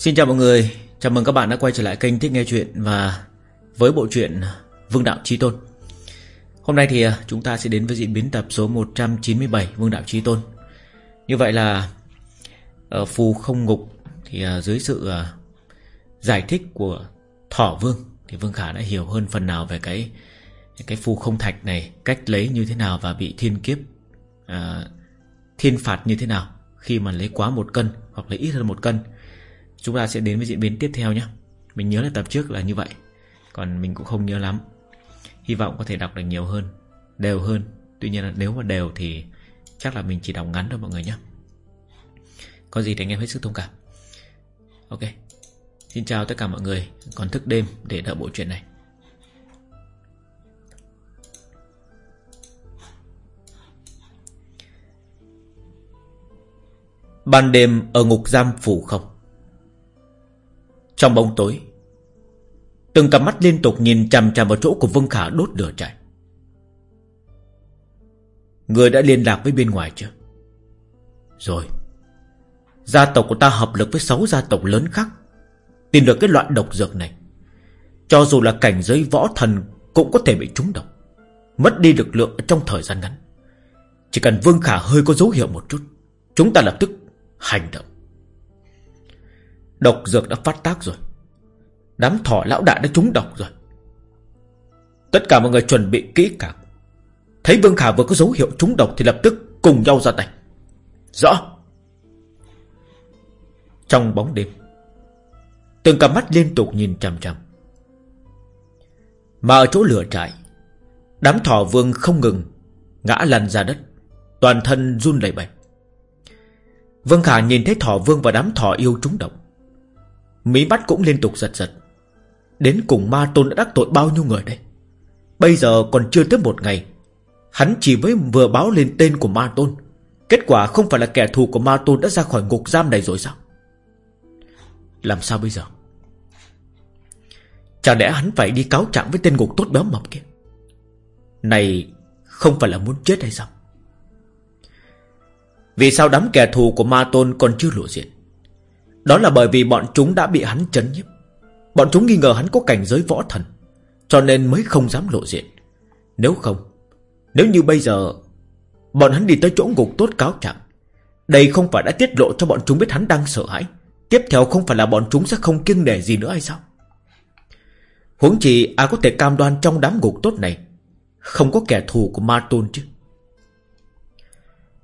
Xin chào mọi người, chào mừng các bạn đã quay trở lại kênh Thích Nghe Chuyện Và với bộ truyện Vương Đạo Trí Tôn. Hôm nay thì à, chúng ta sẽ đến với diễn biến tập số 197 Vương Đạo Trí Tôn. Như vậy là ở Phù Không Ngục Thì à, dưới sự à, giải thích của Thỏ Vương Thì Vương Khả đã hiểu hơn phần nào về cái cái phù không thạch này Cách lấy như thế nào và bị thiên kiếp à, Thiên phạt như thế nào Khi mà lấy quá một cân Hoặc lấy ít hơn một cân. Chúng ta sẽ đến với diễn biến tiếp theo nhé. Mình nhớ là tập trước là như vậy, Còn mình cũng không nhớ lắm. Hy vọng có thể đọc được nhiều hơn, Đều hơn. Tuy nhiên là nếu mà đều thì Chắc là mình chỉ đọc ngắn thôi mọi người nhé. Có gì thì anh em hết sức thông cảm. Ok, Xin chào tất cả mọi người. Còn thức đêm để đợi bộ truyện này. Ban đêm ở ngục giam phủ không. Trong bóng tối, Từng cặp mắt liên tục nhìn chằm chằm vào chỗ của Vương Khả đốt lửa chạy Người đã liên lạc với bên ngoài chưa? Rồi, Gia tộc của ta hợp lực với sáu gia tộc lớn khác, Tìm được cái loại độc dược này. Cho dù là cảnh giới võ thần Cũng có thể bị trúng độc, Mất đi lực lượng trong thời gian ngắn. Chỉ cần Vương Khả hơi có dấu hiệu một chút, Chúng ta lập tức hành động. Độc dược đã phát tác rồi. Đám thỏ lão đại đã trúng độc rồi. Tất cả mọi người chuẩn bị kỹ càng. Thấy Vương Khả vừa có dấu hiệu trúng độc Thì lập tức cùng nhau ra tay. Rõ. Trong bóng đêm, Từng cặp mắt liên tục nhìn chằm chằm. Mà ở chỗ lửa trại, Đám thỏ vương không ngừng Ngã lăn ra đất, Toàn thân run lẩy bẩy. Vương Khả nhìn thấy thỏ vương và đám thỏ yêu trúng độc. Mí mắt cũng liên tục giật giật. Đến cùng ma tôn đã đắc tội bao nhiêu người đây? Bây giờ còn chưa tới một ngày, Hắn chỉ mới vừa báo lên tên của ma tôn. Kết quả không phải là kẻ thù của ma tôn đã ra khỏi ngục giam này rồi sao? Làm sao bây giờ? Chẳng lẽ hắn phải đi cáo trạng với tên ngục tốt béo mập kia? Này, không phải là muốn chết hay sao? Vì sao đám kẻ thù của ma tôn còn chưa lộ diện? Đó là bởi vì bọn chúng đã bị hắn chấn nhiếp. Bọn chúng nghi ngờ hắn có cảnh giới võ thần, Cho nên mới không dám lộ diện. Nếu không, Nếu như bây giờ Bọn hắn đi tới chỗ ngục tốt cáo trạng, Đây không phải đã tiết lộ cho bọn chúng biết hắn đang sợ hãi, Tiếp theo không phải là bọn chúng sẽ không kiêng nể gì nữa hay sao? Huống chi ai có thể cam đoan trong đám ngục tốt này Không có kẻ thù của ma tôn chứ?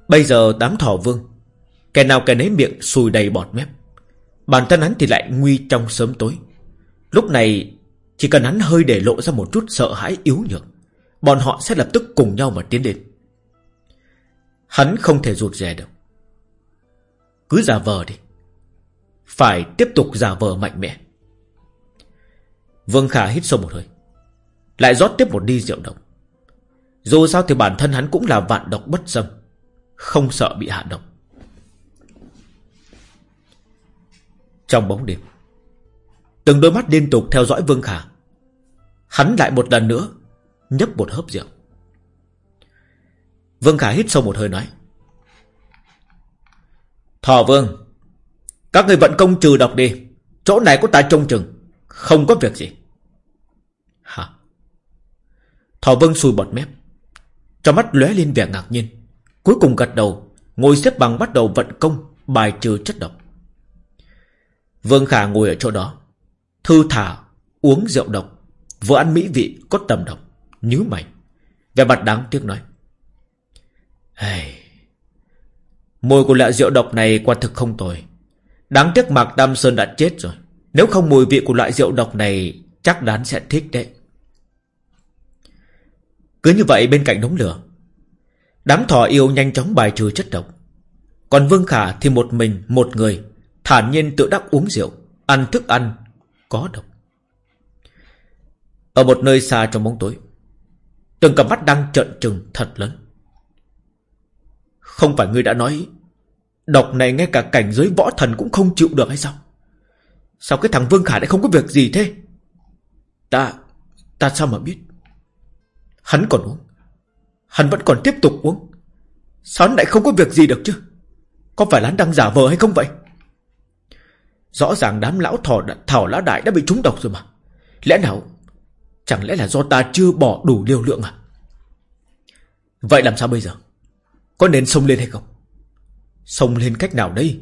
Bây giờ đám thỏ vương, Kẻ nào kẻ nấy miệng sùi đầy bọt mép. Bản thân hắn thì lại nguy trong sớm tối. Lúc này, Chỉ cần hắn hơi để lộ ra một chút sợ hãi yếu nhược, Bọn họ sẽ lập tức cùng nhau mà tiến đến Hắn không thể rụt rè được. Cứ giả vờ đi. Phải tiếp tục giả vờ mạnh mẽ. Vương Khả hít sâu một hơi, Lại rót tiếp một ly rượu độc Dù sao thì bản thân hắn cũng là vạn độc bất xâm, Không sợ bị hạ độc. Trong bóng đêm. Từng đôi mắt liên tục theo dõi Vương Khả. Hắn lại một lần nữa Nhấp một hớp rượu. Vương Khả hít sâu một hơi nói Thỏ Vương, Các người vận công trừ độc đi. Chỗ này có ta trông chừng, Không có việc gì. Hả? Thỏ Vương sùi bọt mép, Trong mắt lóe lên vẻ ngạc nhiên, Cuối cùng gật đầu, Ngồi xếp bằng bắt đầu vận công Bài trừ chất độc. Vương Khả ngồi ở chỗ đó. Thư thả uống rượu độc. Vừa ăn mỹ vị có tầm độc. Nhớ mày. Về mặt đáng tiếc nói. Hey, Mùi của loại rượu độc này quả thực không tồi. Đáng tiếc Mạc Tam Sơn đã chết rồi. Nếu không mùi vị của loại rượu độc này Chắc đán sẽ thích đấy. Cứ như vậy bên cạnh đống lửa Đám thỏ yêu nhanh chóng bài trừ chất độc. Còn Vương Khả thì một mình Một người. Thản nhiên tự đắc uống rượu Ăn thức ăn có độc. Ở một nơi xa trong bóng tối, từng cặp mắt đang trợn trừng thật lớn. Không phải ngươi đã nói Độc này ngay cả cảnh giới võ thần cũng không chịu được hay sao? Sao cái thằng Vương Khả lại không có việc gì thế? Ta Ta sao mà biết? Hắn còn uống Hắn vẫn còn tiếp tục uống. Sao hắn lại không có việc gì được chứ? Có phải là hắn đang giả vờ hay không vậy? Rõ ràng đám lão thỏ thảo lão đại đã bị trúng độc rồi mà. Lẽ nào Chẳng lẽ là do ta chưa bỏ đủ liều lượng à? Vậy làm sao bây giờ? Có nên xông lên hay không? Xông lên cách nào đây?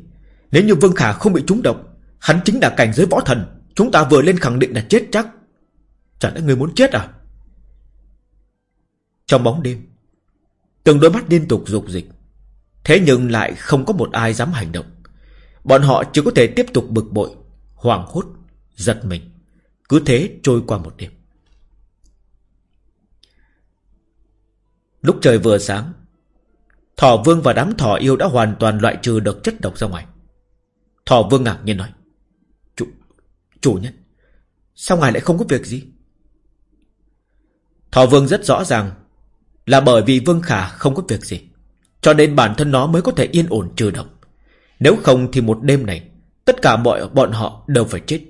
Nếu như Vương Khả không bị trúng độc, Hắn chính là cảnh giới võ thần. Chúng ta vừa lên khẳng định là chết chắc. Chẳng lẽ người muốn chết à? Trong bóng đêm, Từng đôi mắt liên tục dục dịch. Thế nhưng lại không có một ai dám hành động. Bọn họ chỉ có thể tiếp tục bực bội Hoảng hốt Giật mình. Cứ thế trôi qua một đêm. Lúc trời vừa sáng Thỏ vương và đám thỏ yêu đã hoàn toàn loại trừ được chất độc ra ngoài. Thỏ vương ngạc nhiên nói Chủ, chủ nhân Sao ngài lại không có việc gì? Thỏ vương rất rõ ràng Là bởi vì vương khả không có việc gì Cho nên bản thân nó mới có thể yên ổn trừ độc. Nếu không thì một đêm này, Tất cả mọi bọn họ đều phải chết.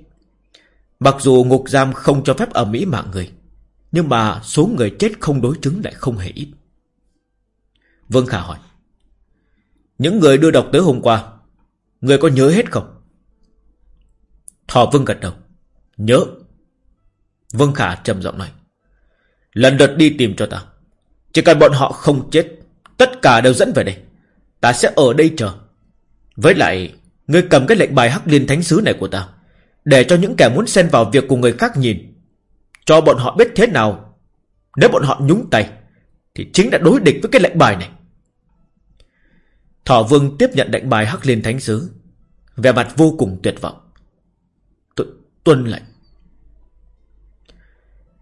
Mặc dù ngục giam không cho phép ở Mỹ mạng người, Nhưng mà số người chết không đối chứng lại không hề ít. Vương Khả hỏi, Những người đưa độc tới hôm qua, Người có nhớ hết không? Thọ Vương gật đầu, Nhớ. Vương Khả trầm giọng nói, Lần lượt đi tìm cho ta. Chỉ cần bọn họ không chết, Tất cả đều dẫn về đây. Ta sẽ ở đây chờ. Với lại Ngươi cầm cái lệnh bài hắc liên thánh sứ này của ta, Để cho những kẻ muốn xen vào việc của người khác nhìn, Cho bọn họ biết thế nào. Nếu bọn họ nhúng tay, Thì chính là đối địch với cái lệnh bài này. Thỏ vương tiếp nhận lệnh bài hắc liên thánh sứ, Vẻ mặt vô cùng tuyệt vọng. Tu, Tuân lệnh.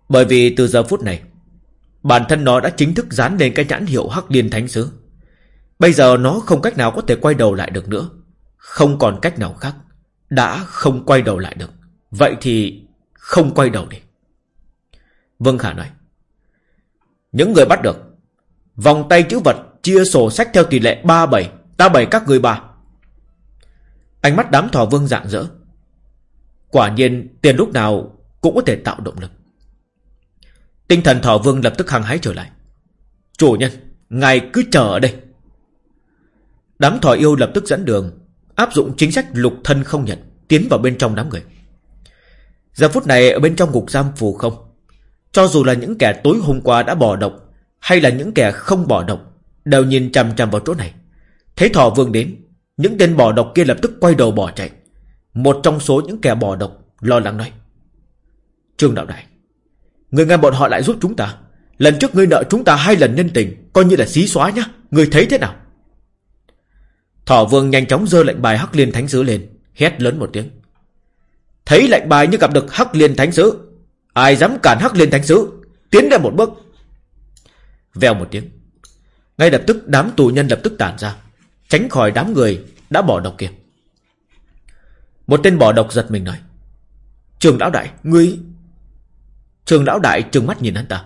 Bởi vì từ giờ phút này, Bản thân nó đã chính thức dán lên cái nhãn hiệu hắc liên thánh sứ. Bây giờ nó không cách nào có thể quay đầu lại được nữa. Không còn cách nào khác. Đã không quay đầu lại được. Vậy thì không quay đầu đi. Vương Khả nói, Những người bắt được, Vòng tay chữ vật chia sổ sách theo tỷ lệ 3-7 Ta bảy các người ba. Ánh mắt đám thỏ vương dạng dỡ Quả nhiên, tiền lúc nào Cũng có thể tạo động lực. Tinh thần thỏ vương lập tức hăng hái trở lại. Chủ nhân, Ngài cứ chờ ở đây. Đám thỏ yêu lập tức dẫn đường, Áp dụng chính sách lục thân không nhận, Tiến vào bên trong đám người. Giờ phút này ở bên trong ngục giam phù không, Cho dù là những kẻ tối hôm qua đã bỏ độc Hay là những kẻ không bỏ độc, Đều nhìn chằm chằm vào chỗ này. Thấy thỏ vương đến, Những tên bỏ độc kia lập tức quay đầu bỏ chạy. Một trong số những kẻ bỏ độc Lo lắng nói, Trương đạo đại Người ngăn bọn họ lại giúp chúng ta. Lần trước ngươi nợ chúng ta hai lần nhân tình, Coi như là xí xóa nhá. Người thấy thế nào? Thỏ vương nhanh chóng dơ lệnh bài Hắc Liên Thánh Sứ lên, Hét lớn một tiếng. Thấy lệnh bài như gặp được Hắc Liên Thánh Sứ, Ai dám cản Hắc Liên Thánh Sứ, Tiến lên một bước. Vèo một tiếng, Ngay lập tức đám tù nhân lập tức tản ra, Tránh khỏi đám người đã bỏ độc kia. Một tên bỏ độc giật mình nói, Trường lão đại, Ngươi Trường lão đại trừng mắt nhìn hắn ta,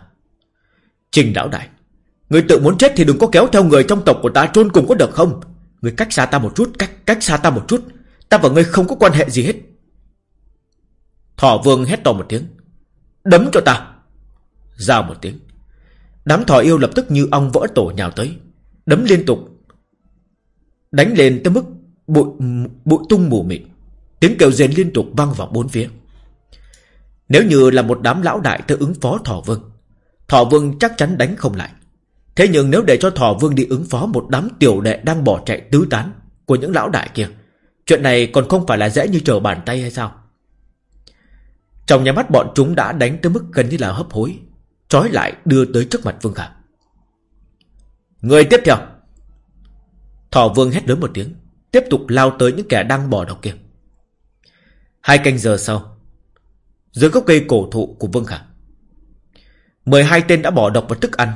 Trình lão đại, Ngươi tự muốn chết thì đừng có kéo theo người trong tộc của ta, trôn cùng có được không? Người cách xa ta một chút Cách cách xa ta một chút. Ta và ngươi không có quan hệ gì hết. Thỏ vương hét to một tiếng. Đấm cho ta. Giao một tiếng. Đám thỏ yêu lập tức như ong vỡ tổ nhào tới. Đấm liên tục. Đánh lên tới mức bụi, bụi tung mù mịt. Tiếng kêu rên liên tục vang vào bốn phía. Nếu như là một đám lão đại tới ứng phó Thỏ Vương Thỏ Vương chắc chắn đánh không lại. Thế nhưng nếu để cho Thỏ Vương đi ứng phó một đám tiểu đệ đang bỏ chạy tứ tán Của những lão đại kia, Chuyện này còn không phải là dễ như trở bàn tay hay sao? Trong nhà mắt bọn chúng đã đánh tới mức gần như là hấp hối, Trói lại đưa tới trước mặt Vương Khả. Người tiếp theo. Thỏ vương hét lớn một tiếng, Tiếp tục lao tới những kẻ đang bỏ độc kia. Hai canh giờ sau, Dưới gốc cây cổ thụ của Vương Khả 12 tên đã bỏ độc vào thức ăn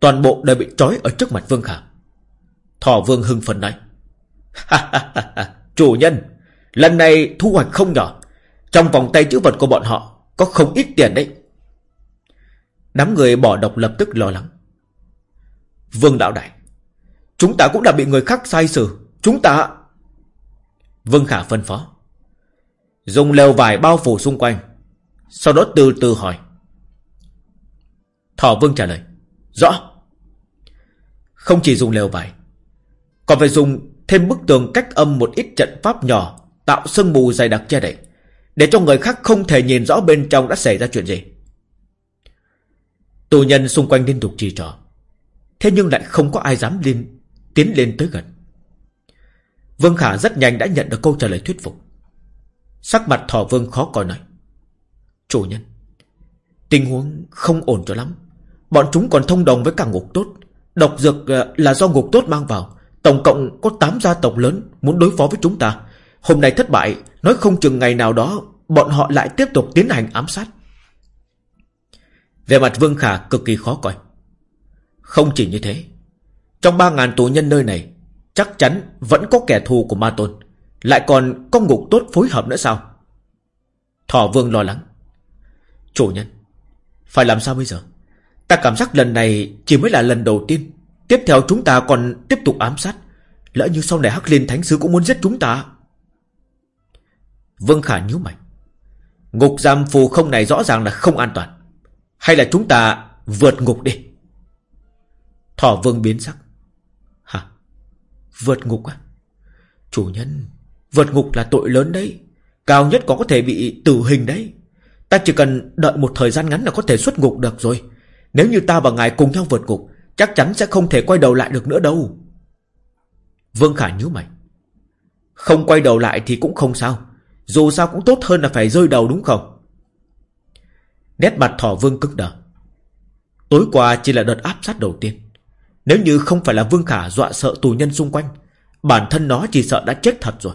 Toàn bộ đều bị trói ở trước mặt Vương Khả Thỏ Vương hưng phấn nói Chủ nhân, Lần này thu hoạch không nhỏ. Trong vòng tay chữ vật của bọn họ Có không ít tiền đấy. Đám người bỏ độc lập tức lo lắng. Vương Đạo Đại, Chúng ta cũng đã bị người khác sai xử. Chúng ta Vương Khả phân phó. Dùng lều vải bao phủ xung quanh, Sau đó từ từ hỏi. Thỏ Vương trả lời Rõ. Không chỉ dùng lều vải, Còn phải dùng thêm bức tường cách âm một ít trận pháp nhỏ Tạo sương mù dày đặc che đậy, Để cho người khác không thể nhìn rõ bên trong đã xảy ra chuyện gì. Tù nhân xung quanh liên tục chỉ trò Thế nhưng lại không có ai dám lên, Tiến lên tới gần. Vương Khả rất nhanh đã nhận được câu trả lời thuyết phục. Sắc mặt thỏ vương khó coi nói, Chủ nhân, Tình huống không ổn cho lắm. Bọn chúng còn thông đồng với cả ngục tốt. Độc dược ờ, là do ngục tốt mang vào. Tổng cộng có 8 gia tộc lớn Muốn đối phó với chúng ta. Hôm nay thất bại, Nói không chừng ngày nào đó Bọn họ lại tiếp tục tiến hành ám sát. Về mặt Vương Khả cực kỳ khó coi. Không chỉ như thế, Trong 3.000 tù nhân nơi này, Chắc chắn vẫn có kẻ thù của ma tôn. Lại còn có ngục tốt phối hợp nữa sao? Thỏ Vương lo lắng. Chủ nhân, Phải làm sao bây giờ? Ta cảm giác lần này chỉ mới là lần đầu tiên. Tiếp theo chúng ta còn tiếp tục ám sát. Lỡ như sau này Hắc Liên Thánh Sứ cũng muốn giết chúng ta. Vương Khả nhíu mày. Ngục giam phù không này rõ ràng là không an toàn. Hay là chúng ta vượt ngục đi? Thỏ Vương biến sắc. Hả? Vượt ngục à? Chủ nhân, Vượt ngục là tội lớn đấy. Cao nhất có có thể bị tử hình đấy. Ta chỉ cần đợi một thời gian ngắn là có thể xuất ngục được rồi. Nếu như ta và ngài cùng nhau vượt cục, Chắc chắn sẽ không thể quay đầu lại được nữa đâu. Vương Khả nhíu mày. Không quay đầu lại thì cũng không sao. Dù sao cũng tốt hơn là phải rơi đầu đúng không? Nét mặt thỏ vương cứng đờ. Tối qua chỉ là đợt áp sát đầu tiên. Nếu như không phải là Vương Khả dọa sợ tù nhân xung quanh, Bản thân nó chỉ sợ đã chết thật rồi.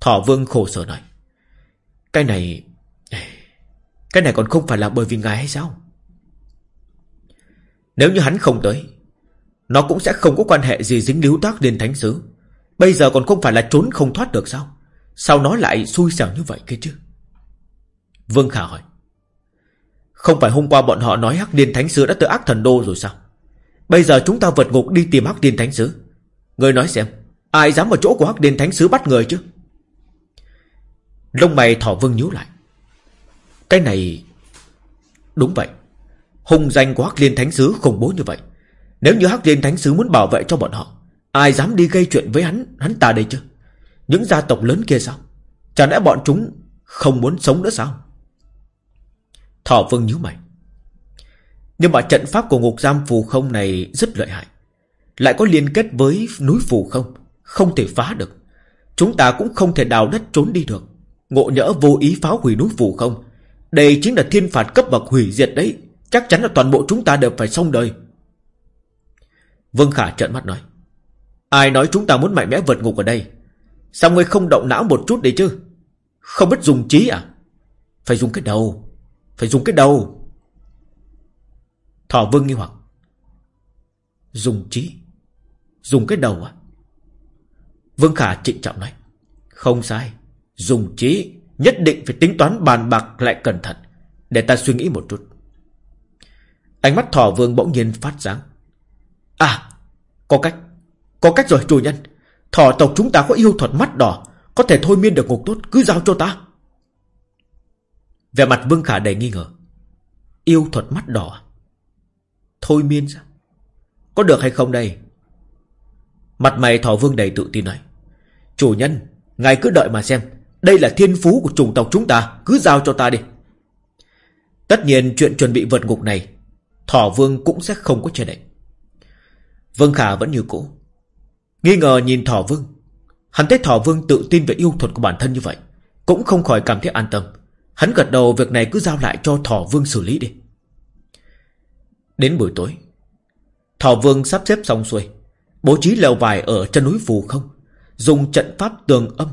Thỏ vương khổ sở nói. Cái này Cái này còn không phải là bởi vì ngài hay sao? Nếu như hắn không tới, Nó cũng sẽ không có quan hệ gì dính líu tác liên thánh sứ. Bây giờ còn không phải là trốn không thoát được sao? Sao nó lại xui xẻo như vậy kia chứ? Vương Khả hỏi. Không phải hôm qua bọn họ nói Hắc Điên Thánh Sứ đã tới ác thần đô rồi sao? Bây giờ chúng ta vượt ngục đi tìm Hắc Điên Thánh Sứ. Người nói xem, Ai dám vào chỗ của Hắc Điên Thánh Sứ bắt người chứ? Lông mày thỏ vương nhíu lại. Cái này Đúng vậy. Hùng danh của Hắc Liên Thánh Sứ khủng bố như vậy. Nếu như Hắc Liên Thánh Sứ muốn bảo vệ cho bọn họ, Ai dám đi gây chuyện với hắn Hắn ta đây chứ? Những gia tộc lớn kia sao? Chẳng lẽ bọn chúng không muốn sống nữa sao? Thỏ vương nhíu mày. Nhưng mà trận pháp của ngục giam phù không này rất lợi hại. Lại có liên kết với núi phù không? Không thể phá được. Chúng ta cũng không thể đào đất trốn đi được. Ngộ nhỡ vô ý phá hủy núi phù không? Đây chính là thiên phạt cấp bậc hủy diệt đấy. Chắc chắn là toàn bộ chúng ta đều phải xong đời. Vương Khả trợn mắt nói, Ai nói chúng ta muốn mạnh mẽ vượt ngục ở đây? Sao ngươi không động não một chút đi chứ? Không biết dùng trí à? Phải dùng cái đầu, Phải dùng cái đầu. Thỏ vương nghi hoặc, Dùng trí, Dùng cái đầu à? Vương Khả trịnh trọng nói, Không sai, Dùng trí Nhất định phải tính toán bàn bạc lại cẩn thận, Để ta suy nghĩ một chút. Ánh mắt thỏ vương bỗng nhiên phát sáng. À Có cách Có cách rồi, chủ nhân. Thỏ tộc chúng ta có yêu thuật mắt đỏ, Có thể thôi miên được ngục tốt, Cứ giao cho ta. Về mặt Vương Khả đầy nghi ngờ. Yêu thuật mắt đỏ à? Thôi miên sao? Có được hay không đây? Mặt mày thỏ vương đầy tự tin nói. Chủ nhân, Ngài cứ đợi mà xem. Đây là thiên phú của chủng tộc chúng ta, Cứ giao cho ta đi. Tất nhiên, chuyện chuẩn bị vượt ngục này Thỏ vương cũng sẽ không có che đậy Vương Khả vẫn như cũ. Nghi ngờ nhìn Thỏ Vương. Hắn thấy Thỏ Vương tự tin về yêu thuật của bản thân như vậy, Cũng không khỏi cảm thấy an tâm. Hắn gật đầu, việc này cứ giao lại cho Thỏ Vương xử lý đi. Đến buổi tối, Thỏ Vương sắp xếp xong xuôi, Bố trí lều vải ở chân núi phù không, Dùng trận pháp tường âm,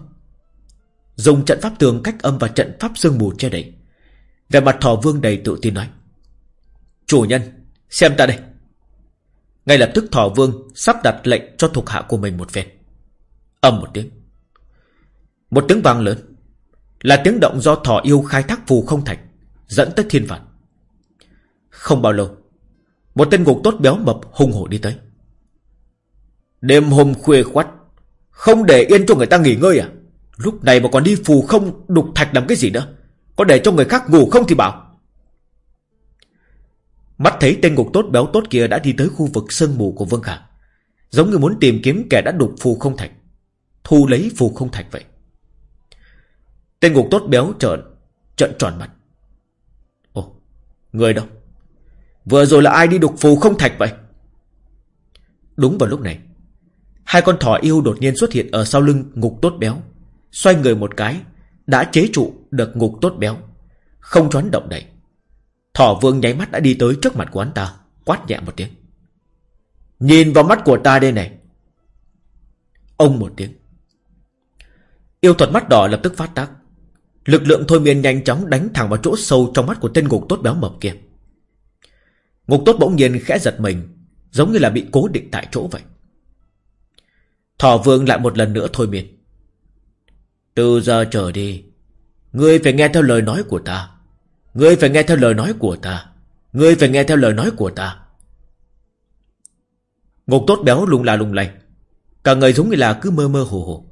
Dùng trận pháp tường cách âm và trận pháp sương mù che đậy. Về mặt thỏ vương đầy tự tin nói Chủ nhân, Xem ta đây. Ngay lập tức thỏ vương sắp đặt lệnh cho thuộc hạ của mình một phen. Âm một tiếng. Một tiếng vang lớn. Là tiếng động do thỏ yêu khai thác phù không thành, Dẫn tới thiên phạt Không bao lâu, Một tên ngục tốt béo mập hung hổ đi tới. Đêm hôm khuya khoắt, Không để yên cho người ta nghỉ ngơi à? Lúc này mà còn đi phù không đục thạch làm cái gì nữa? Có để cho người khác ngủ không thì bảo. Mắt thấy tên ngục tốt béo tốt kia đã đi tới khu vực sương mù của Vương Khả Giống như muốn tìm kiếm kẻ đã đục phù không thạch Thu lấy phù không thạch vậy. Tên ngục tốt béo trợn Trợn tròn mặt. Ồ, Người đâu? Vừa rồi là ai đi đục phù không thạch vậy? Đúng vào lúc này, Hai con thỏ yêu đột nhiên xuất hiện Ở sau lưng ngục tốt béo, Xoay người một cái, Đã chế trụ được ngục tốt béo. Không choán động đậy. Thỏ vương nháy mắt đã đi tới trước mặt của hắn ta, Quát nhẹ một tiếng. Nhìn vào mắt của ta đây này. Ông một tiếng. Yêu thuật mắt đỏ lập tức phát tác. Lực lượng thôi miên nhanh chóng đánh thẳng vào chỗ sâu trong mắt của tên ngục tốt béo mập kia. Ngục tốt bỗng nhiên khẽ giật mình, Giống như là bị cố định tại chỗ vậy. Thỏ vương lại một lần nữa thôi miên. Từ giờ trở đi, Ngươi phải nghe theo lời nói của ta. Ngươi phải nghe theo lời nói của ta. Ngươi phải nghe theo lời nói của ta. Ngục tốt béo lung la lung lay. Cả người giống như là cứ mơ mơ hồ hồ.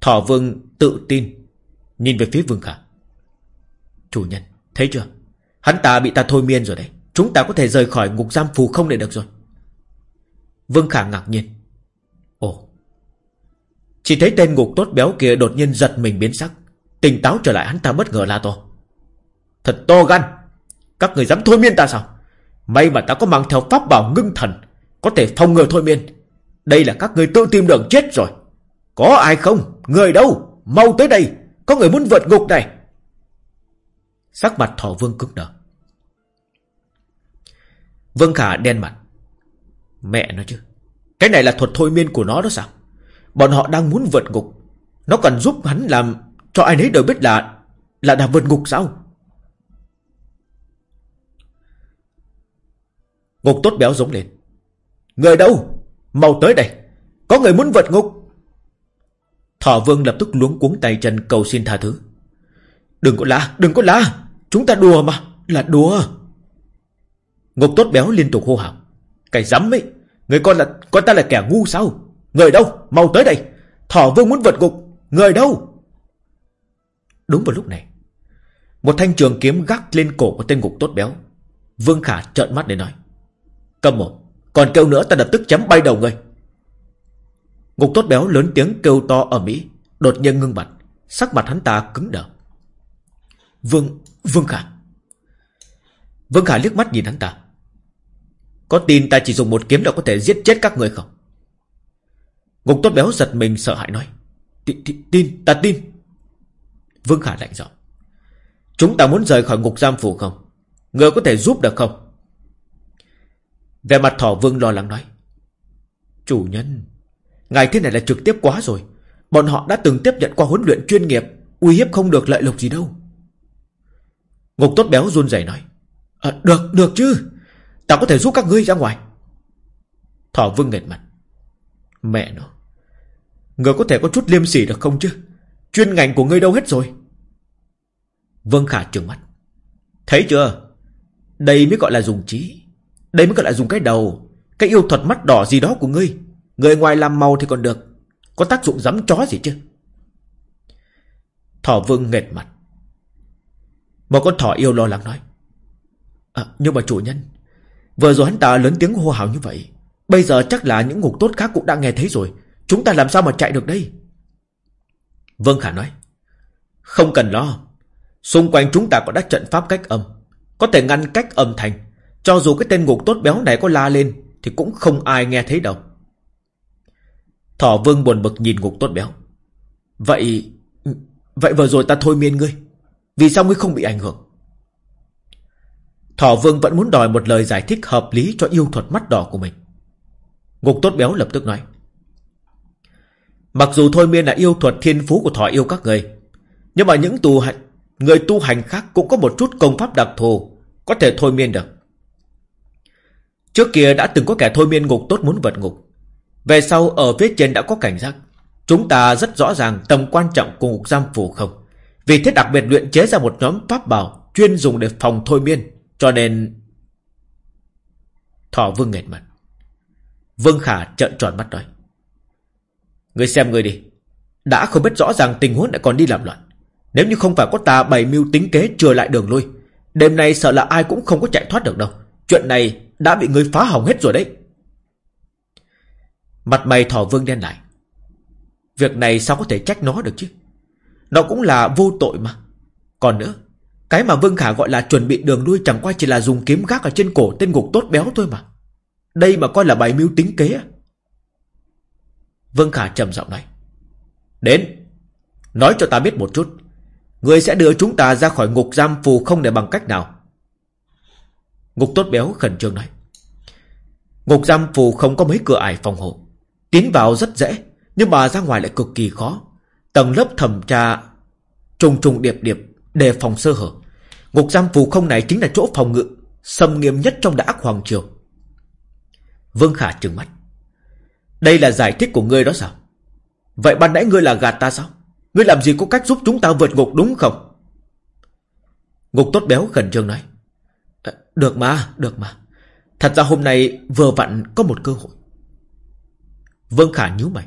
Thỏ vương tự tin. Nhìn về phía vương khả. Chủ nhân, thấy chưa? Hắn ta bị ta thôi miên rồi đấy. Chúng ta có thể rời khỏi ngục giam phù không để được rồi. Vương khả ngạc nhiên. Ồ. Chỉ thấy tên ngục tốt béo kia đột nhiên giật mình biến sắc. Tỉnh táo trở lại hắn ta bất ngờ la to. Thật to gan. Các người dám thôi miên ta sao? May mà ta có mang theo pháp bảo ngưng thần, Có thể phòng ngừa thôi miên. Đây là các người tự tìm đường chết rồi. Có ai không? Người đâu? Mau tới đây, Có người muốn vượt ngục này. Sắc mặt thỏ vương cứng đờ. Vương Khả đen mặt. Mẹ nó chứ, Cái này là thuật thôi miên của nó đó sao? Bọn họ đang muốn vượt ngục. Nó cần giúp hắn làm Cho ai nấy đều biết là Là đã vượt ngục sao? Ngục tốt béo giống lên. Người đâu? Mau tới đây. Có người muốn vượt ngục. Thỏ vương lập tức luống cuống tay chân cầu xin tha thứ. Đừng có la Đừng có la Chúng ta đùa mà, Là đùa. Ngục tốt béo liên tục hô hào. Cái dám ấy, Người con là con ta là kẻ ngu sao? Người đâu? Mau tới đây. Thỏ vương muốn vượt ngục. Người đâu? Đúng vào lúc này, Một thanh trường kiếm gác lên cổ của tên ngục tốt béo. Vương Khả trợn mắt để nói. Cầm một. Còn kêu nữa ta lập tức chấm bay đầu ngươi. Ngục tốt béo lớn tiếng kêu to ở Mỹ Đột nhiên ngưng mặt Sắc mặt hắn ta cứng đờ. Vương Vương Khả Vương Khả liếc mắt nhìn hắn ta. Có tin ta chỉ dùng một kiếm đã có thể giết chết các người không? Ngục tốt béo giật mình sợ hãi nói. Tin, tin ta tin. Vương Khả lạnh giọng. Chúng ta muốn rời khỏi ngục giam phủ không? Người có thể giúp được không? Về mặt thỏ vương lo lắng nói Chủ nhân Ngài thế này là trực tiếp quá rồi. Bọn họ đã từng tiếp nhận qua huấn luyện chuyên nghiệp Uy hiếp không được lợi lộc gì đâu. Ngục tốt béo run rẩy nói à, Được, được chứ. Ta có thể giúp các ngươi ra ngoài. Thỏ vương nghệt mặt Mẹ nó Người có thể có chút liêm sỉ được không chứ? Chuyên ngành của ngươi đâu hết rồi. Vương Khả trừng mắt Thấy chưa? Đây mới gọi là dùng trí. Đây mới gọi là dùng cái đầu. Cái yêu thuật mắt đỏ gì đó của ngươi. Người ngoài làm màu thì còn được. Có tác dụng giấm chó gì chứ? Thỏ vương nghệt mặt. Một con thỏ yêu lo lắng nói. À, Nhưng mà chủ nhân Vừa rồi hắn ta lớn tiếng hô hào như vậy. Bây giờ chắc là những ngục tốt khác cũng đã nghe thấy rồi. Chúng ta làm sao mà chạy được đây? Vương Khả nói. Không cần lo. Xung quanh chúng ta có đã trận pháp cách âm. Có thể ngăn cách âm thanh cho dù cái tên ngục tốt béo này có la lên, Thì cũng không ai nghe thấy đâu. Thỏ vương buồn bực nhìn ngục tốt béo. Vậy Vậy vừa rồi ta thôi miên ngươi, Vì sao ngươi không bị ảnh hưởng? Thỏ vương vẫn muốn đòi một lời giải thích hợp lý Cho yêu thuật mắt đỏ của mình. Ngục tốt béo lập tức nói. Mặc dù thôi miên là yêu thuật thiên phú của thỏ yêu các người, Nhưng mà những tù hành, Người tu hành khác cũng có một chút công pháp đặc thù Có thể thôi miên được. Trước kia đã từng có kẻ thôi miên ngục tốt muốn vật ngục. Về sau, ở phía trên đã có cảnh giác. Chúng ta rất rõ ràng tầm quan trọng của ngục giam phủ không Vì thế đặc biệt luyện chế ra một nhóm pháp bảo Chuyên dùng để phòng thôi miên, Cho nên Thỏ vương nghệt mặt. Vương Khả trợn tròn mắt nói Người xem người đi. Đã không biết rõ ràng tình huống lại còn đi làm loạn. Nếu như không phải có ta bày mưu tính kế Trừa lại đường lui, Đêm nay sợ là ai cũng không có chạy thoát được đâu. Chuyện này đã bị người phá hỏng hết rồi đấy. Mặt mày thỏ vương đen lại. Việc này sao có thể trách nó được chứ? Nó cũng là vô tội mà. Còn nữa, Cái mà Vương Khả gọi là chuẩn bị đường lui Chẳng qua chỉ là dùng kiếm gác ở trên cổ tên ngục tốt béo thôi mà. Đây mà coi là bài mưu tính kế à Vương Khả trầm giọng nói. Đến, Nói cho ta biết một chút. Người sẽ đưa chúng ta ra khỏi ngục giam phù không để bằng cách nào. Ngục tốt béo khẩn trương nói. Ngục giam phù không có mấy cửa ải phòng hộ. Tiến vào rất dễ, Nhưng mà ra ngoài lại cực kỳ khó. Tầng lớp thẩm tra Trùng trùng điệp điệp Đề phòng sơ hở. Ngục giam phù không này chính là chỗ phòng ngự, Xâm nghiêm nhất trong đã hoàng triều. Vương Khả trừng mắt. Đây là giải thích của ngươi đó sao? Vậy ban nãy ngươi là gạt ta sao? Ngươi làm gì có cách giúp chúng ta vượt ngục đúng không? Ngục tốt béo khẩn trương nói. Ờ, được mà, được mà. Thật ra hôm nay vừa vặn có một cơ hội. Vương Khả nhíu mày.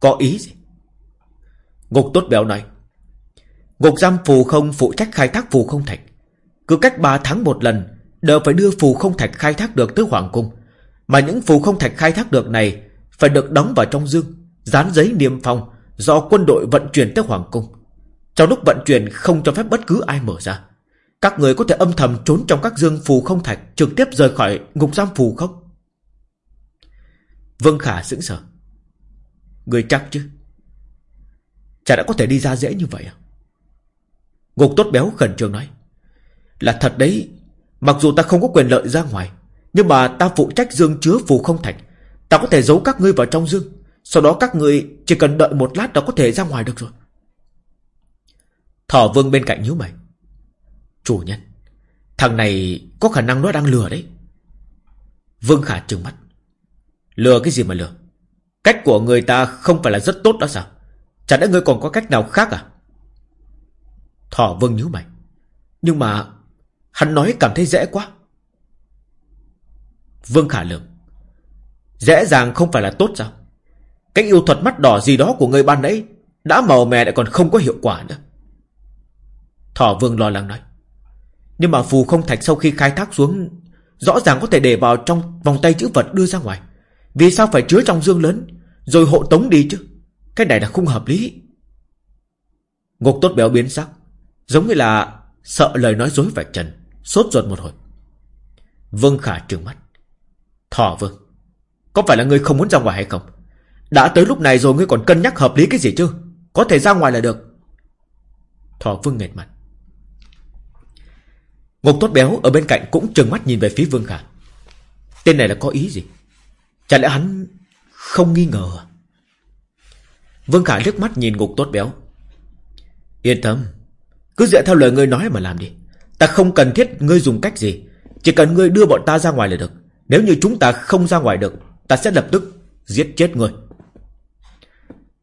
Có ý gì? Ngục tốt béo nói Ngục giam phù không phụ trách khai thác phù không thạch. Cứ cách 3 tháng một lần Đều phải đưa phù không thạch khai thác được tới Hoàng Cung. Mà những phù không thạch khai thác được này Phải được đóng vào trong dương Dán giấy niêm phong Do quân đội vận chuyển tới Hoàng Cung. Trong lúc vận chuyển không cho phép bất cứ ai mở ra. Các người có thể âm thầm trốn trong các dương phù không thạch, Trực tiếp rời khỏi ngục giam phù không? Vương Khả sững sờ. Người chắc chứ? Chả đã có thể đi ra dễ như vậy à? Ngục tốt béo khẩn trương nói. Là thật đấy, Mặc dù ta không có quyền lợi ra ngoài, Nhưng mà ta phụ trách dương chứa phù không thạch. Ta có thể giấu các ngươi vào trong dương, Sau đó các ngươi chỉ cần đợi một lát Đã có thể ra ngoài được rồi. Thỏ vương bên cạnh nhíu mày. Chủ nhân, Thằng này có khả năng nó đang lừa đấy. Vương Khả trừng mắt. Lừa cái gì mà lừa? Cách của người ta không phải là rất tốt đó sao? Chẳng lẽ ngươi còn có cách nào khác à? Thỏ vương nhíu mày. Nhưng mà Hắn nói cảm thấy dễ quá. Vương Khả lường. Dễ dàng không phải là tốt sao? Cái yêu thuật mắt đỏ gì đó của người ban nãy Đã màu mè lại còn không có hiệu quả nữa. Thỏ vương lo lắng nói. Nhưng mà phù không thạch sau khi khai thác xuống, Rõ ràng có thể để vào trong vòng tay chữ vật đưa ra ngoài. Vì sao phải chứa trong dương lớn, Rồi hộ tống đi chứ? Cái này là không hợp lý. Ngục tốt béo biến sắc, Giống như là sợ lời nói dối vạch trần, Sốt ruột một hồi. Vương Khả trừng mắt. Thỏ vương, Có phải là ngươi không muốn ra ngoài hay không? Đã tới lúc này rồi ngươi còn cân nhắc hợp lý cái gì chứ? Có thể ra ngoài là được. Thỏ vương nghệt mặt. Ngục tốt béo ở bên cạnh cũng trừng mắt nhìn về phía Vương Khả. Tên này là có ý gì? Chả lẽ hắn không nghi ngờ à? Vương Khả liếc mắt nhìn ngục tốt béo. Yên tâm, cứ dựa theo lời ngươi nói mà làm đi. Ta không cần thiết ngươi dùng cách gì. Chỉ cần ngươi đưa bọn ta ra ngoài là được. Nếu như chúng ta không ra ngoài được, Ta sẽ lập tức giết chết ngươi.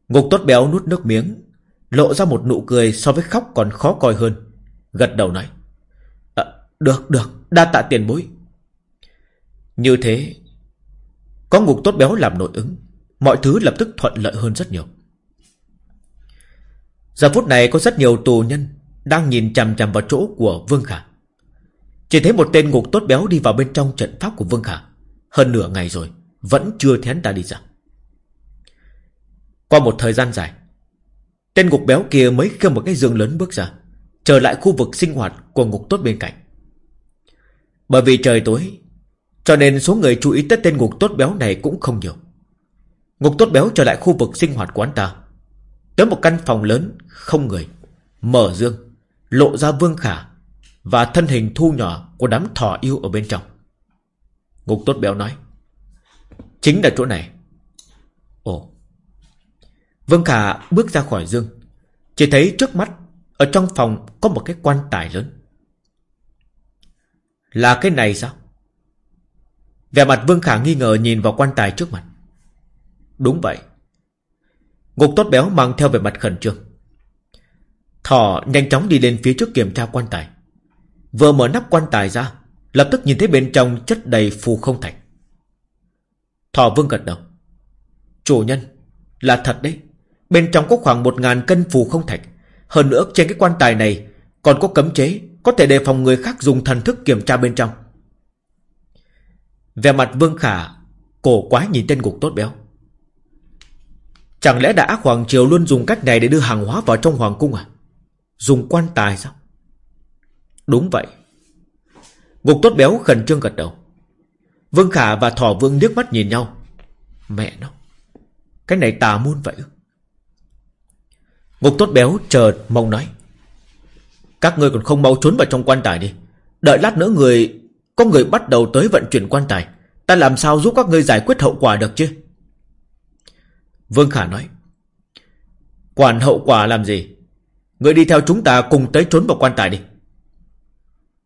Ngục tốt béo nuốt nước miếng, Lộ ra một nụ cười so với khóc còn khó coi hơn, Gật đầu nói. Được được, Đa tạ tiền bối. Như thế, Có ngục tốt béo làm nội ứng, Mọi thứ lập tức thuận lợi hơn rất nhiều. Giờ phút này có rất nhiều tù nhân đang nhìn chằm chằm vào chỗ của Vương Khả. Chỉ thấy một tên ngục tốt béo đi vào bên trong trận pháp của Vương Khả. Hơn nửa ngày rồi, Vẫn chưa thấy hắn ta đi ra. Qua một thời gian dài, Tên ngục béo kia mới khiêng một cái giường lớn bước ra, Trở lại khu vực sinh hoạt của ngục tốt bên cạnh. Bởi vì trời tối, Cho nên số người chú ý tới tên ngục tốt béo này cũng không nhiều Ngục tốt béo trở lại khu vực sinh hoạt của anh ta Tới một căn phòng lớn, Không người, Mở dương, lộ ra Vương Khả và thân hình thu nhỏ của đám thỏ yêu ở bên trong. Ngục tốt béo nói. Chính là chỗ này. Ồ. Vương Khả bước ra khỏi dương. Chỉ thấy trước mắt, ở trong phòng có một cái quan tài lớn. Là cái này sao? Vẻ mặt Vương Khả nghi ngờ nhìn vào quan tài trước mặt. Đúng vậy. Ngục tốt béo mang theo vẻ mặt khẩn trương. Thỏ nhanh chóng đi lên phía trước kiểm tra quan tài. Vừa mở nắp quan tài ra, lập tức nhìn thấy bên trong chất đầy phù không thạch. Thỏ vương gật đầu. Chủ nhân, là thật đấy. Bên trong có khoảng một ngàn cân phù không thạch. Hơn nữa trên cái quan tài này còn có cấm chế, có thể đề phòng người khác dùng thần thức kiểm tra bên trong. Về mặt vương khả, cổ quá nhìn tên ngục tốt béo. Chẳng lẽ đã ác Hoàng Triều luôn dùng cách này để đưa hàng hóa vào trong Hoàng Cung à? Dùng quan tài sao? Đúng vậy. Ngục tốt béo khẩn trương gật đầu. Vương Khả và Thỏ Vương liếc mắt nhìn nhau. Mẹ nó. Cái này tà môn vậy Ngục tốt béo chờ mong nói. Các ngươi còn không mau trốn vào trong quan tài đi. Đợi lát nữa người... Có người bắt đầu tới vận chuyển quan tài. Ta làm sao giúp các ngươi giải quyết hậu quả được chứ? Vương Khả nói. Quản hậu quả làm gì? Người đi theo chúng ta cùng tới trốn vào quan tài đi.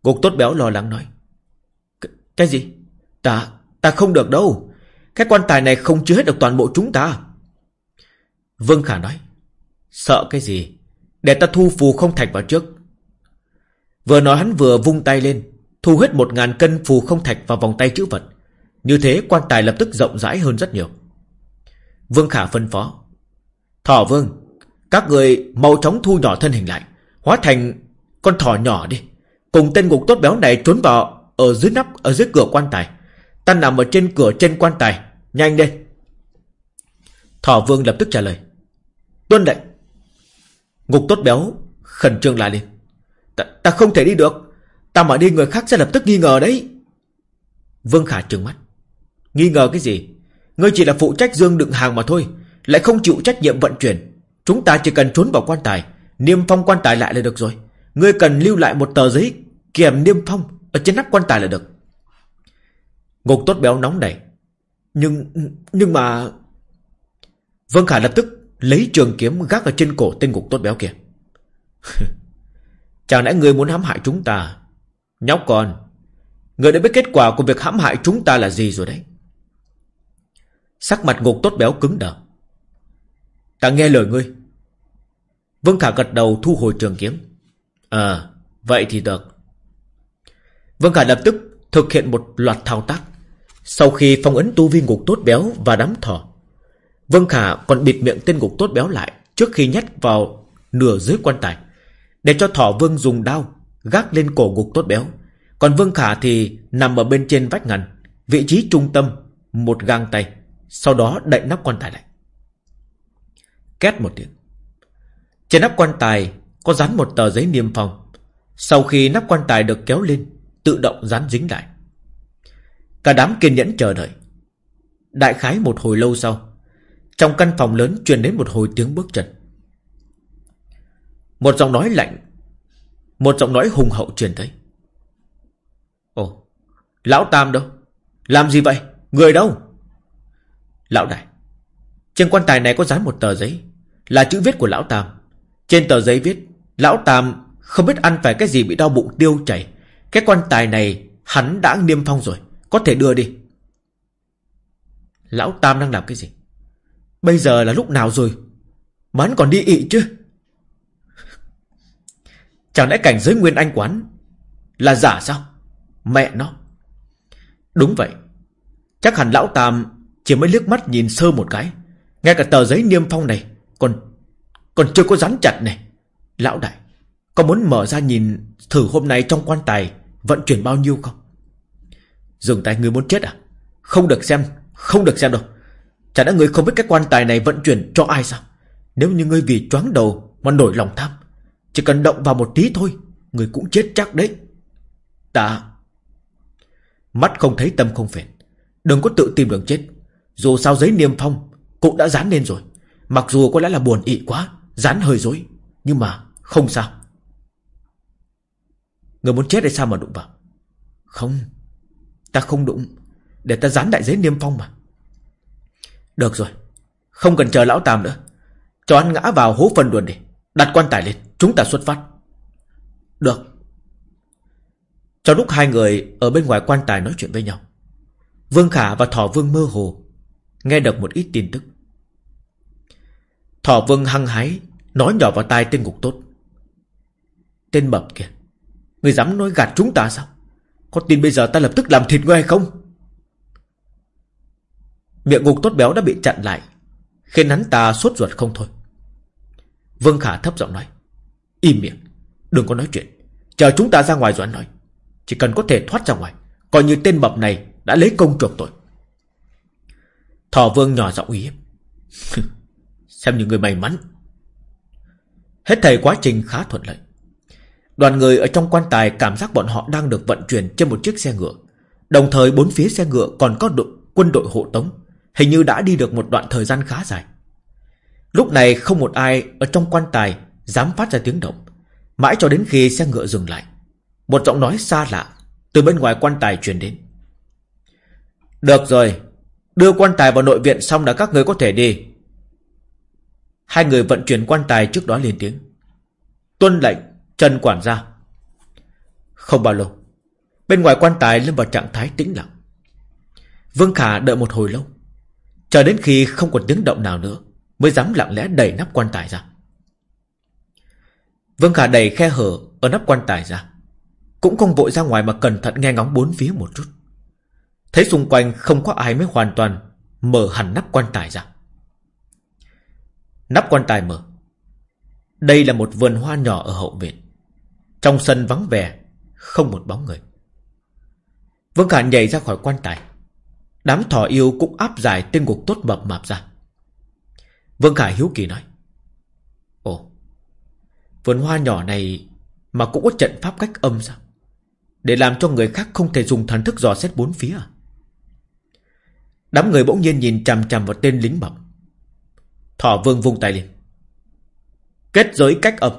Ngục tốt béo lo lắng nói. Cái gì? Ta, ta không được đâu. Cái quan tài này không chứa hết được toàn bộ chúng ta. Vương Khả nói. Sợ cái gì? Để ta thu phù không thạch vào trước. Vừa nói hắn vừa vung tay lên, thu hết một ngàn cân phù không thạch vào vòng tay chữ vật. Như thế quan tài lập tức rộng rãi hơn rất nhiều. Vương Khả phân phó. Thỏ Vương, các người mau chóng thu nhỏ thân hình lại, hóa thành con thỏ nhỏ đi. Cùng tên ngục tốt béo này trốn vào ở dưới nắp, ở dưới cửa quan tài. Ta nằm ở trên cửa trên quan tài, nhanh lên. Thỏ Vương lập tức trả lời. Tuân lệnh. Ngục tốt béo khẩn trương lại lên. Ta, ta không thể đi được. Ta mà đi người khác sẽ lập tức nghi ngờ đấy. Vương Khả trừng mắt. Nghi ngờ cái gì? Ngươi chỉ là phụ trách dương đựng hàng mà thôi Lại không chịu trách nhiệm vận chuyển Chúng ta chỉ cần trốn vào quan tài Niêm phong quan tài lại là được rồi Ngươi cần lưu lại một tờ giấy kèm niêm phong Ở trên nắp quan tài là được Ngục tốt béo nóng này Nhưng Nhưng mà Vương Khả lập tức lấy trường kiếm gác ở trên cổ tên ngục tốt béo kia Chẳng lẽ ngươi muốn hãm hại chúng ta Nhóc con Ngươi đã biết kết quả của việc hãm hại chúng ta là gì rồi đấy Sắc mặt ngục tốt béo cứng đờ. Ta nghe lời ngươi. Vương Khả gật đầu thu hồi trường kiếm. À, vậy thì được. Vương Khả lập tức thực hiện một loạt thao tác. Sau khi phong ấn tu vi ngục tốt béo và đám thỏ, Vương Khả còn bịt miệng tên ngục tốt béo lại trước khi nhét vào nửa dưới quan tài. Để cho thỏ vương dùng đao gác lên cổ ngục tốt béo. Còn Vương Khả thì nằm ở bên trên vách ngăn, vị trí trung tâm, một gang tay. Sau đó đậy nắp quan tài lại. Két một tiếng. Trên nắp quan tài Có dán một tờ giấy niêm phong. Sau khi nắp quan tài được kéo lên Tự động dán dính lại. Cả đám kiên nhẫn chờ đợi. Đại khái một hồi lâu sau Trong căn phòng lớn truyền đến một hồi tiếng bước chân. Một giọng nói lạnh, Một giọng nói hùng hậu truyền tới. Ồ, Lão Tam đâu? Làm gì vậy? Người đâu? Lão đại, Trên quan tài này có dán một tờ giấy, Là chữ viết của lão Tam. Trên tờ giấy viết, Lão Tam không biết ăn phải cái gì bị đau bụng tiêu chảy. Cái quan tài này Hắn đã niêm phong rồi, Có thể đưa đi. Lão Tam đang làm cái gì? Bây giờ là lúc nào rồi? Mà hắn còn đi ị chứ? Chẳng lẽ cảnh giới nguyên anh quán Là giả sao? Mẹ nó. Đúng vậy. Chắc hẳn lão Tam chỉ mới liếc mắt nhìn sơ một cái. Ngay cả tờ giấy niêm phong này Còn còn chưa có rắn chặt này. Lão đại, Có muốn mở ra nhìn thử hôm nay trong quan tài Vận chuyển bao nhiêu không? Dừng tay người muốn chết à? Không được xem, Không được xem đâu. Chả đã người không biết cái quan tài này vận chuyển cho ai sao? Nếu như ngươi vì choáng đầu Mà nổi lòng tham chỉ cần động vào một tí thôi, Người cũng chết chắc đấy. Ta Mắt không thấy, tâm không phiền Đừng có tự tìm đường chết. Dù sao giấy niêm phong Cũng đã dán lên rồi. Mặc dù có lẽ là buồn ị quá, Dán hơi dối Nhưng mà không sao. Người muốn chết hay sao mà đụng vào? Không, Ta không đụng. Để ta dán đại giấy niêm phong mà. Được rồi, Không cần chờ lão Tam nữa. Cho ăn ngã vào hố phân đuồn đi. Đặt quan tài lên. Chúng ta xuất phát. Được. Trong lúc hai người ở bên ngoài quan tài nói chuyện với nhau, Vương Khả và Thỏ Vương mơ hồ, Nghe được một ít tin tức. Thỏ vương hăng hái, Nói nhỏ vào tai tên ngục tốt. Tên mập kìa Người dám nói gạt chúng ta sao? Có tin bây giờ ta lập tức làm thịt ngươi hay không? Miệng ngục tốt béo đã bị chặn lại, Khiến hắn ta sốt ruột không thôi. Vương Khả thấp giọng nói Im miệng. Đừng có nói chuyện. Chờ chúng ta ra ngoài rồi anh nói. Chỉ cần có thể thoát ra ngoài Coi như tên mập này đã lấy công chuộc tội. Thỏ vương nhỏ giọng uy hiếp. Xem như người may mắn. Hết thầy quá trình khá thuận lợi. Đoàn người ở trong quan tài cảm giác bọn họ đang được vận chuyển trên một chiếc xe ngựa. Đồng thời bốn phía xe ngựa còn có đội, quân đội hộ tống. Hình như đã đi được một đoạn thời gian khá dài. Lúc này không một ai ở trong quan tài dám phát ra tiếng động. Mãi cho đến khi xe ngựa dừng lại, Một giọng nói xa lạ Từ bên ngoài quan tài truyền đến. Được rồi, Đưa quan tài vào nội viện xong là các người có thể đi. Hai người vận chuyển quan tài trước đó lên tiếng. Tuân lệnh, Trần quản gia. Không bao lâu, Bên ngoài quan tài lâm vào trạng thái tĩnh lặng. Vương Khả đợi một hồi lâu, Chờ đến khi không còn tiếng động nào nữa Mới dám lặng lẽ đẩy nắp quan tài ra. Vương Khả đầy khe hở Ở nắp quan tài ra. Cũng không vội ra ngoài mà cẩn thận nghe ngóng bốn phía một chút. Thấy xung quanh không có ai mới hoàn toàn Mở hẳn nắp quan tài ra. Nắp quan tài mở. Đây là một vườn hoa nhỏ ở hậu viện. Trong sân vắng vẻ, Không một bóng người. Vương Khả nhảy ra khỏi quan tài. Đám thỏ yêu cũng áp giải tên ngục tốt mập mạp ra. Vương Khả hiếu kỳ nói. Vườn hoa nhỏ này Mà cũng có trận pháp cách âm sao? Để làm cho người khác không thể dùng thần thức dò xét bốn phía à? Đám người bỗng nhiên nhìn chằm chằm vào tên lính mập. Thỏ vương vung tay lên. Kết giới cách âm.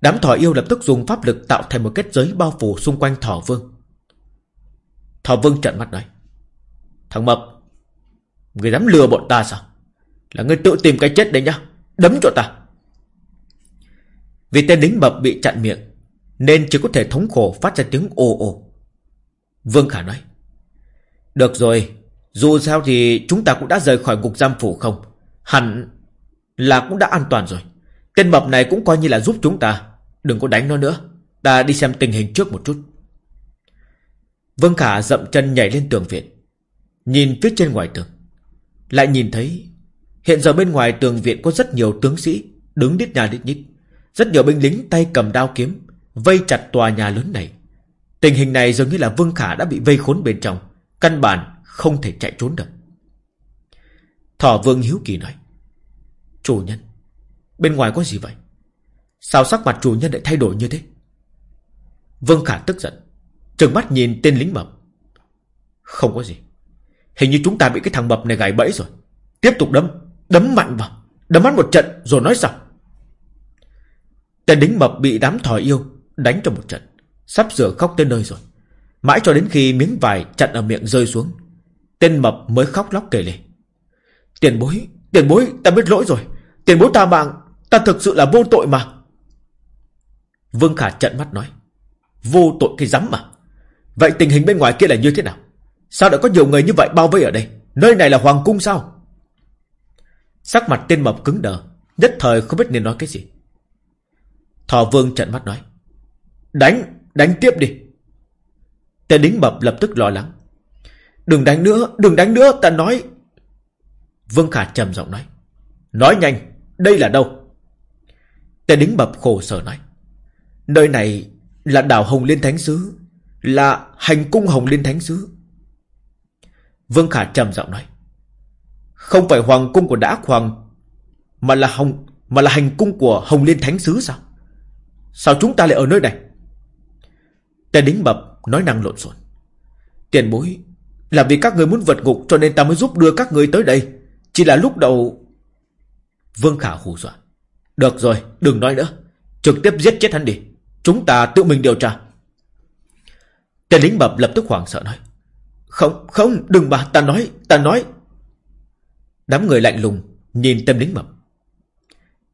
Đám thỏ yêu lập tức dùng pháp lực tạo thành một kết giới bao phủ xung quanh thỏ vương. Thỏ vương trận mắt nói, Thằng Mập, Người dám lừa bọn ta sao? Là người tự tìm cái chết đấy nhá. Đấm cho ta. Vì tên lính Mập bị chặn miệng, Nên chỉ có thể thống khổ phát ra tiếng ồ ồ. Vương Khả nói, Được rồi, Dù sao thì chúng ta cũng đã rời khỏi ngục giam phủ không? Hẳn là cũng đã an toàn rồi. Tên Mập này cũng coi như là giúp chúng ta. Đừng có đánh nó nữa. Ta đi xem tình hình trước một chút. Vương Khả dậm chân nhảy lên tường viện, Nhìn phía trên ngoài tường. Lại nhìn thấy, Hiện giờ bên ngoài tường viện có rất nhiều tướng sĩ Đứng đít nhà đít nhít. Rất nhiều binh lính tay cầm đao kiếm, Vây chặt tòa nhà lớn này. Tình hình này dường như là Vương Khả đã bị vây khốn bên trong, Căn bản không thể chạy trốn được. Thỏ Vương Hiếu Kỳ nói, Chủ nhân, Bên ngoài có gì vậy? Sao sắc mặt chủ nhân lại thay đổi như thế? Vương Khả tức giận, Trừng mắt nhìn tên lính mập. Không có gì. Hình như chúng ta bị cái thằng mập này gài bẫy rồi. Tiếp tục đấm Đấm mạnh vào, Đấm hắn một trận rồi nói sao Tên đính mập bị đám thỏi yêu Đánh trong một trận. Sắp sửa khóc tới nơi rồi. Mãi cho đến khi miếng vải chặn ở miệng rơi xuống, Tên mập mới khóc lóc kể lên. Tiền bối Tiền bối, ta biết lỗi rồi. Tiền bối ta mạng, Ta thực sự là vô tội mà. Vương Khả trận mắt nói, Vô tội cái rắm mà. Vậy tình hình bên ngoài kia là như thế nào? Sao đã có nhiều người như vậy bao vây ở đây? Nơi này là hoàng cung sao? Sắc mặt tên mập cứng đờ, Nhất thời không biết nên nói cái gì. Thọ vương trận mắt nói Đánh, đánh tiếp đi. Tên lính mập lập tức lo lắng Đừng đánh nữa, đừng đánh nữa, ta nói. Vương Khả trầm giọng nói Nói nhanh, đây là đâu? Tên lính mập khổ sở nói Nơi này là đảo Hồng Liên Thánh Sứ Là hành cung Hồng Liên Thánh Sứ Vương Khả trầm giọng nói Không phải hoàng cung của Đã Hoàng Mà là hồng Mà là hành cung của Hồng Liên Thánh Sứ sao? Sao chúng ta lại ở nơi này? Tên đính mập nói năng lộn xộn. Tiền bối Là vì các người muốn vượt ngục cho nên ta mới giúp đưa các người tới đây. Chỉ là lúc đầu Vương Khả hù dọa. Được rồi đừng nói nữa. Trực tiếp giết chết hắn đi. Chúng ta tự mình điều tra. Tên lính mập lập tức hoảng sợ nói. Không, không, đừng bà, ta nói, ta nói. Đám người lạnh lùng, nhìn tên lính mập.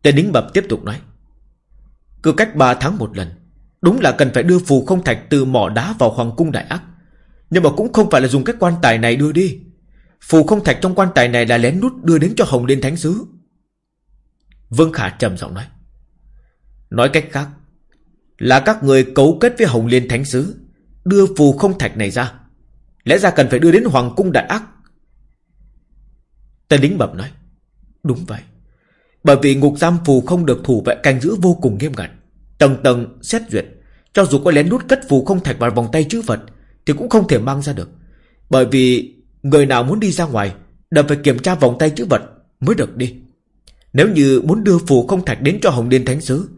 Tên lính mập tiếp tục nói. Cứ cách 3 tháng một lần, đúng là cần phải đưa phù không thạch từ mỏ đá vào hoàng cung đại ác. Nhưng mà cũng không phải là dùng cái quan tài này đưa đi. Phù không thạch trong quan tài này là lén nút đưa đến cho Hồng Liên Thánh Sứ. Vương Khả trầm giọng nói. Nói cách khác, là các người cấu kết với Hồng Liên Thánh Sứ, đưa phù không thạch này ra. Lẽ ra cần phải đưa đến Hoàng cung đại ác Tên lính bẩm nói Đúng vậy bởi vì ngục giam phù không được thủ vệ canh giữ vô cùng nghiêm ngặt. Tầng tầng, xét duyệt. Cho dù có lén nút cất phù không thạch vào vòng tay chữ vật, Thì cũng không thể mang ra được. Bởi vì người nào muốn đi ra ngoài Đầm phải kiểm tra vòng tay chữ vật mới được đi. Nếu như muốn đưa phù không thạch đến cho Hồng Liên Thánh Sứ,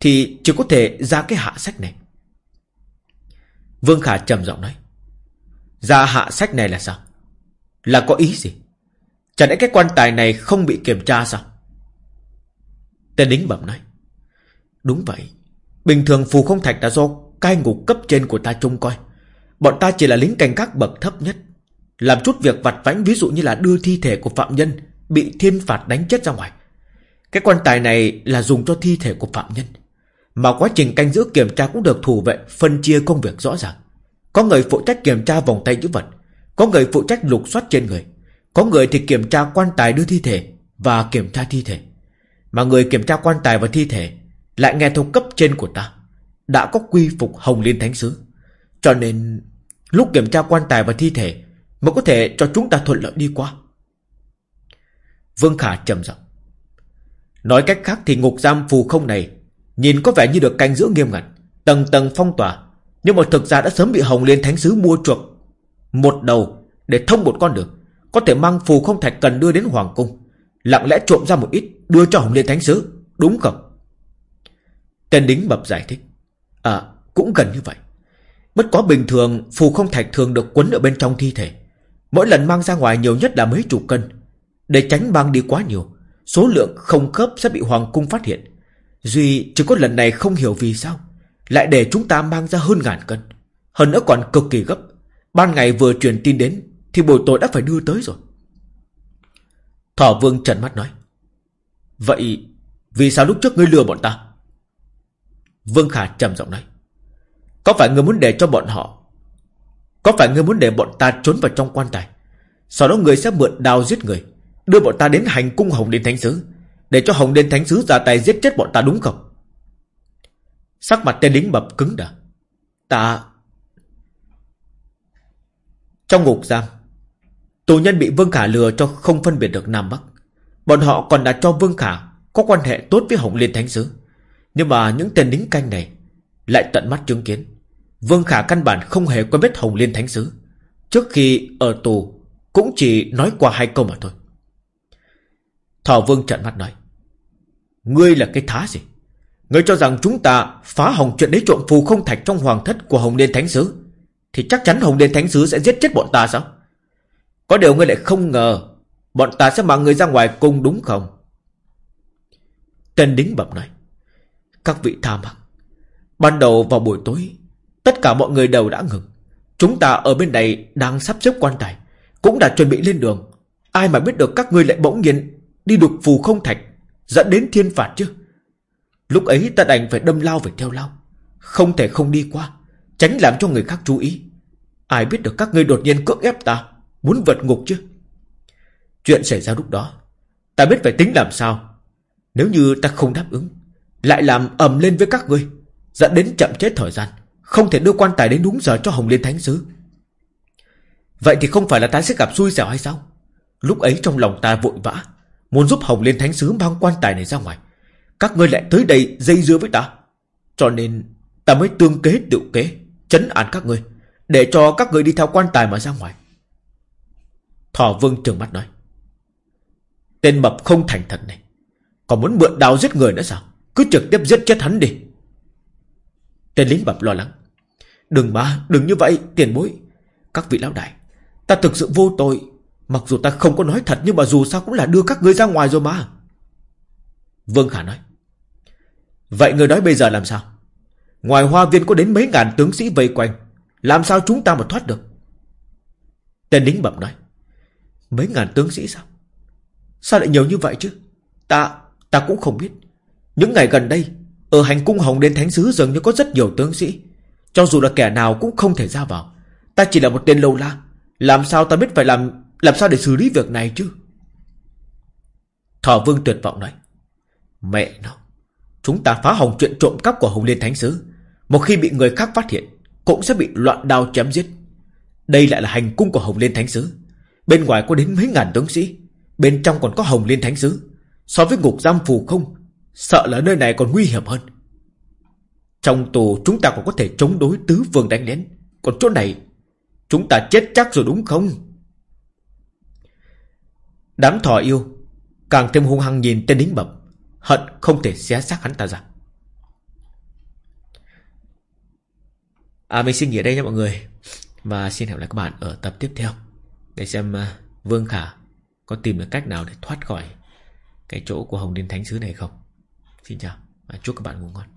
Thì chỉ có thể ra cái hạ sách này. Vương Khả trầm giọng nói, Ra hạ sách này là sao? Là có ý gì? Chẳng lẽ cái quan tài này không bị kiểm tra sao? Tên lính bẩm nói. Đúng vậy. Bình thường phù không thạch đã do cai ngục cấp trên của ta trông coi. Bọn ta chỉ là lính canh các bậc thấp nhất. Làm chút việc vặt vãnh, ví dụ như là đưa thi thể của phạm nhân Bị thiên phạt đánh chết ra ngoài. Cái quan tài này là dùng cho thi thể của phạm nhân. Mà quá trình canh giữ kiểm tra cũng được thủ vệ, Phân chia công việc rõ ràng. Có người phụ trách kiểm tra vòng tay chữ vật, Có người phụ trách lục soát trên người, Có người thì kiểm tra quan tài đưa thi thể Và kiểm tra thi thể. Mà người kiểm tra quan tài và thi thể Lại nghe theo cấp trên của ta, Đã có quy phục Hồng Liên Thánh Sứ. Cho nên, Lúc kiểm tra quan tài và thi thể Mới có thể cho chúng ta thuận lợi đi qua. Vương Khả trầm giọng. Nói cách khác thì ngục giam phù không này Nhìn có vẻ như được canh giữ nghiêm ngặt, Tầng tầng phong tỏa. Nhưng mà thực ra đã sớm bị Hồng Liên Thánh Sứ mua chuộc Một đầu Để thông một con đường, Có thể mang phù không thạch cần đưa đến Hoàng Cung, Lặng lẽ trộm ra một ít. Đưa cho Hồng Liên Thánh Sứ, Đúng không? Tên đính bập giải thích. À cũng gần như vậy. Bất có bình thường, Phù không thạch thường được quấn ở bên trong thi thể. Mỗi lần mang ra ngoài nhiều nhất là mấy chục cân. Để tránh mang đi quá nhiều, Số lượng không khớp sẽ bị Hoàng Cung phát hiện. Duy chỉ có lần này không hiểu vì sao, Lại để chúng ta mang ra hơn ngàn cân. Hơn nữa còn cực kỳ gấp. Ban ngày vừa truyền tin đến, Thì buổi tối đã phải đưa tới rồi. Thỏ vương trần mắt nói Vậy Vì sao lúc trước ngươi lừa bọn ta? Vương Khả trầm giọng nói. Có phải ngươi muốn để cho bọn họ, Có phải ngươi muốn để bọn ta trốn vào trong quan tài? Sau đó ngươi sẽ mượn đao giết người, Đưa bọn ta đến hành cung Hồng Liên Thánh Sứ Để cho Hồng Liên Thánh Sứ ra tay giết chết bọn ta đúng không? Sắc mặt tên lính bập cứng đờ. Ta, Trong ngục giam, Tù nhân bị Vương Khả lừa cho không phân biệt được Nam Bắc. Bọn họ còn đã cho Vương Khả Có quan hệ tốt với Hồng Liên Thánh Sứ. Nhưng mà những tên lính canh này Lại tận mắt chứng kiến. Vương Khả căn bản không hề quen biết Hồng Liên Thánh Sứ. Trước khi ở tù, Cũng chỉ nói qua hai câu mà thôi. Thọ Vương trận mắt nói, Ngươi là cái thá gì? Ngươi cho rằng chúng ta phá hỏng chuyện đấy trộm phù không thạch trong hoàng thất của Hồng Liên Thánh Sứ, Thì chắc chắn Hồng Liên Thánh Sứ sẽ giết chết bọn ta sao? Có điều ngươi lại không ngờ Bọn ta sẽ mang người ra ngoài cùng đúng không? Tên đính bẩm nói Các vị tha mạng. Ban đầu vào buổi tối, Tất cả mọi người đều đã ngừng. Chúng ta ở bên này đang sắp xếp quan tài, Cũng đã chuẩn bị lên đường. Ai mà biết được các ngươi lại bỗng nhiên Đi đục phù không thạch, Dẫn đến thiên phạt chứ? Lúc ấy ta đành phải đâm lao về theo lao, Không thể không đi qua, Tránh làm cho người khác chú ý. Ai biết được các ngươi đột nhiên cưỡng ép ta, Muốn vượt ngục chứ? Chuyện xảy ra lúc đó, Ta biết phải tính làm sao. Nếu như ta không đáp ứng, Lại làm ầm lên với các ngươi, Dẫn đến chậm chết thời gian, Không thể đưa quan tài đến đúng giờ cho Hồng Liên Thánh Sứ. Vậy thì không phải là ta sẽ gặp xui xẻo hay sao? Lúc ấy trong lòng ta vội vã, Muốn giúp Hồng Liên Thánh Sứ mang quan tài này ra ngoài. Các ngươi lại tới đây dây dưa với ta. Cho nên ta mới tương kế tự kế, Chấn an các ngươi, Để cho các ngươi đi theo quan tài mà ra ngoài. Thỏ Vương trường mắt nói. Tên mập không thành thật này. Còn muốn mượn đào giết người nữa sao? Cứ trực tiếp giết chết hắn đi. Tên lính mập lo lắng. Đừng mà, đừng như vậy, tiền bối. Các vị lão đại, Ta thực sự vô tội. Mặc dù ta không có nói thật, Nhưng mà dù sao cũng là đưa các ngươi ra ngoài rồi mà. Vương Khả nói. Vậy người nói bây giờ làm sao? Ngoài hoa viên có đến mấy ngàn tướng sĩ vây quanh. Làm sao chúng ta mà thoát được? Tên lính mập nói. Mấy ngàn tướng sĩ sao? Sao lại nhiều như vậy chứ? Ta, ta cũng không biết. Những ngày gần đây Ở hành cung Hồng đến Thánh Sứ dường như có rất nhiều tướng sĩ. Cho dù là kẻ nào cũng không thể ra vào. Ta chỉ là một tên lâu la. Làm sao ta biết phải làm làm sao để xử lý việc này chứ? Thỏ vương tuyệt vọng nói Mẹ nó Chúng ta phá hỏng chuyện trộm cắp của Hồng Liên Thánh Sứ. Một khi bị người khác phát hiện Cũng sẽ bị loạn đao chém giết. Đây lại là hành cung của Hồng Liên Thánh Sứ. Bên ngoài có đến mấy ngàn tướng sĩ. Bên trong còn có Hồng Liên Thánh Sứ. So với ngục giam phù không, Sợ là nơi này còn nguy hiểm hơn. Trong tù chúng ta còn có thể chống đối tứ vương đánh lén. Còn chỗ này, Chúng ta chết chắc rồi đúng không? Đám thỏ yêu, Càng thêm hung hăng nhìn tên đính bập Hận không thể xé xác hắn ta ra. À mình xin nghỉ ở đây nha mọi người. Và xin hẹn gặp lại các bạn ở tập tiếp theo. Để xem à, Vương Khả có tìm được cách nào để thoát khỏi Cái chỗ của Hồng Liên Thánh Sứ này không? Xin chào và chúc các bạn ngủ ngon.